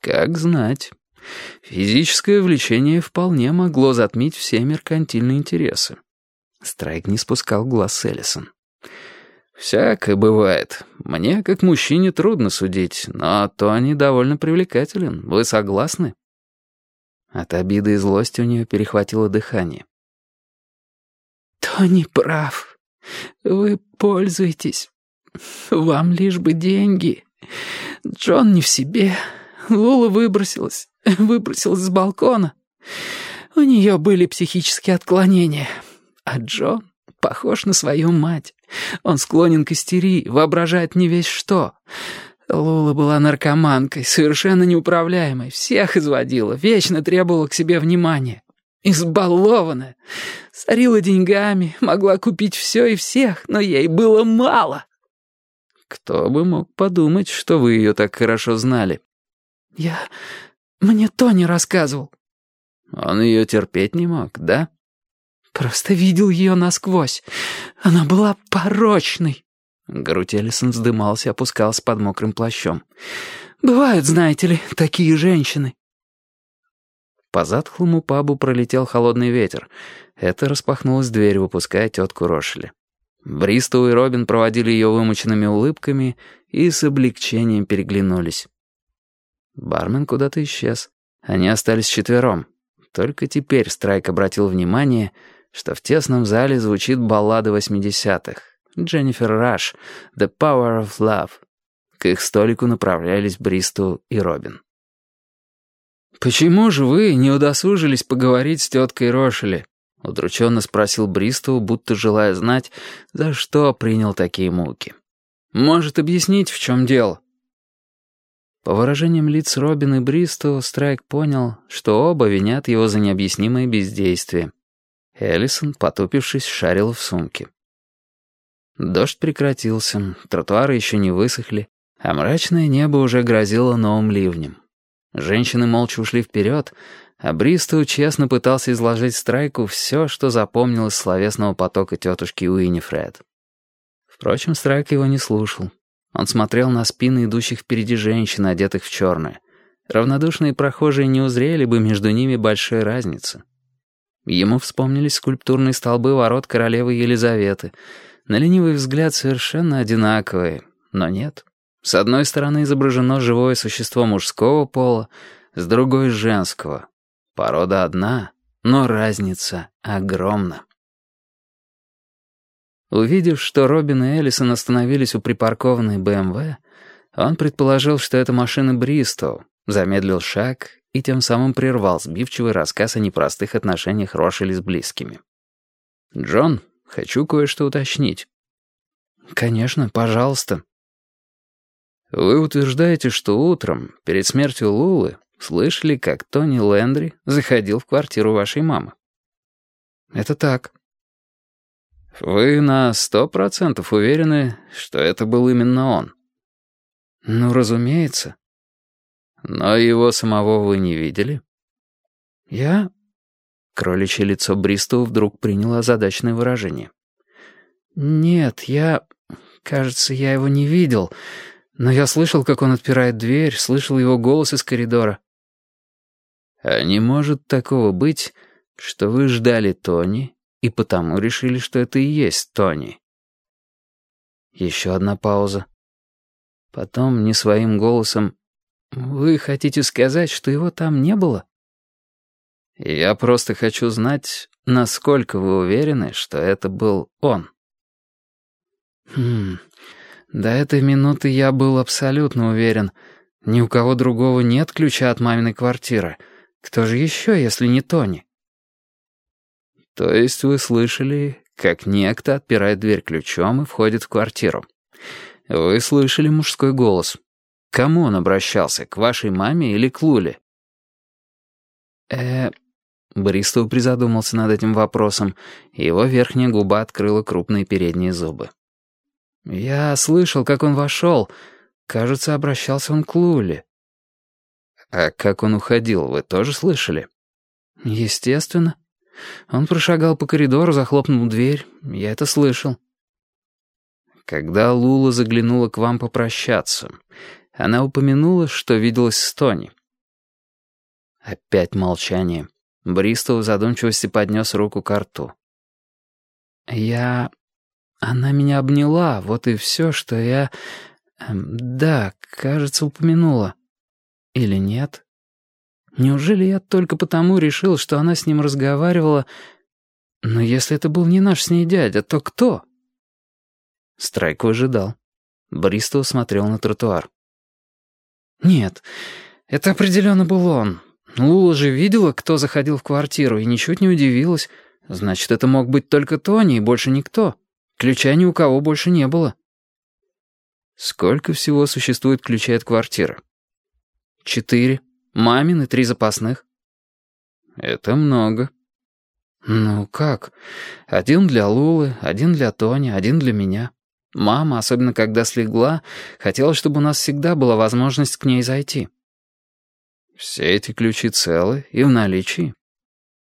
Как знать. Физическое влечение вполне могло затмить все меркантильные интересы. Страйк не спускал глаз с Эллисон. «Всякое бывает. Мне, как мужчине, трудно судить, но Тони довольно привлекателен. Вы согласны?» От обиды и злости у нее перехватило дыхание. «Тони прав. Вы пользуетесь. Вам лишь бы деньги. Джон не в себе. Лула выбросилась. Выбросилась с балкона. У нее были психические отклонения. А Джон похож на свою мать. Он склонен к истерии, воображает не весь что. Лула была наркоманкой, совершенно неуправляемой, всех изводила, вечно требовала к себе внимания. Избалованная. Сорила деньгами, могла купить все и всех, но ей было мало. Кто бы мог подумать, что вы ее так хорошо знали? Я... Мне Тони рассказывал. Он ее терпеть не мог, да? Просто видел ее насквозь. Она была порочной. Грудь Эллисон вздымался и опускался под мокрым плащом. «Бывают, знаете ли, такие женщины». По затхлому пабу пролетел холодный ветер. Это распахнулась дверь, выпуская тетку Рошели. Бристоу и Робин проводили ее вымученными улыбками и с облегчением переглянулись. Бармен куда-то исчез. Они остались четвером. Только теперь Страйк обратил внимание, что в тесном зале звучит баллада восьмидесятых. Дженнифер Раш, «The Power of Love». К их столику направлялись Бристоу и Робин. «Почему же вы не удосужились поговорить с теткой Рошели?» — удрученно спросил Бристоу, будто желая знать, за что принял такие муки. «Может, объяснить, в чем дело?» По выражениям лиц Робин и Бристоу, Страйк понял, что оба винят его за необъяснимое бездействие. Эллисон, потупившись, шарил в сумке. Дождь прекратился, тротуары еще не высохли, а мрачное небо уже грозило новым ливнем. Женщины молча ушли вперед, а Бристоу честно пытался изложить Страйку все, что запомнил из словесного потока тетушки Уиннифред. Впрочем, Страйк его не слушал. Он смотрел на спины идущих впереди женщин, одетых в черное. Равнодушные прохожие не узрели бы между ними большой разницы. Ему вспомнились скульптурные столбы ворот королевы Елизаветы. На ленивый взгляд совершенно одинаковые, но нет. С одной стороны изображено живое существо мужского пола, с другой — женского. Порода одна, но разница огромна. Увидев, что Робин и Эллисон остановились у припаркованной БМВ, он предположил, что это машина Бристоу, замедлил шаг и тем самым прервал сбивчивый рассказ о непростых отношениях Рошели с близкими. «Джон, хочу кое-что уточнить». «Конечно, пожалуйста». «Вы утверждаете, что утром, перед смертью Лулы, слышали, как Тони Лэндри заходил в квартиру вашей мамы?» «Это так». «Вы на сто процентов уверены, что это был именно он?» «Ну, разумеется». «Но его самого вы не видели?» «Я...» Кроличье лицо Бристоу вдруг приняло озадаченное выражение. «Нет, я... Кажется, я его не видел, но я слышал, как он отпирает дверь, слышал его голос из коридора». «А не может такого быть, что вы ждали Тони и потому решили, что это и есть Тони?» Еще одна пауза. Потом, не своим голосом, «Вы хотите сказать, что его там не было?» «Я просто хочу знать, насколько вы уверены, что это был он». «Хм... До этой минуты я был абсолютно уверен. Ни у кого другого нет ключа от маминой квартиры. Кто же еще, если не Тони?» «То есть вы слышали, как некто отпирает дверь ключом и входит в квартиру? Вы слышали мужской голос?» кому он обращался, к вашей маме или к Луле? э Бристоу призадумался над этим вопросом, и его верхняя губа открыла крупные передние зубы. «Я слышал, как он вошел. Кажется, обращался он к Луле». «А как он уходил, вы тоже слышали?» «Естественно. Он прошагал по коридору, захлопнул дверь. Я это слышал». «Когда Лула заглянула к вам попрощаться, она упомянула, что виделась с Тони. Опять молчание. Бристоу в задумчивости поднес руку к рту. «Я... Она меня обняла, вот и все, что я... Эм, да, кажется, упомянула. Или нет? Неужели я только потому решил, что она с ним разговаривала... Но если это был не наш с ней дядя, то кто?» Страйк ожидал. Бристоу смотрел на тротуар. «Нет, это определенно был он. Лула же видела, кто заходил в квартиру, и ничуть не удивилась. Значит, это мог быть только Тони и больше никто. Ключа ни у кого больше не было». «Сколько всего существует ключей от квартиры?» «Четыре. Мамин и три запасных». «Это много». «Ну как? Один для Лулы, один для Тони, один для меня». Мама, особенно когда слегла, хотела, чтобы у нас всегда была возможность к ней зайти. Все эти ключи целы и в наличии?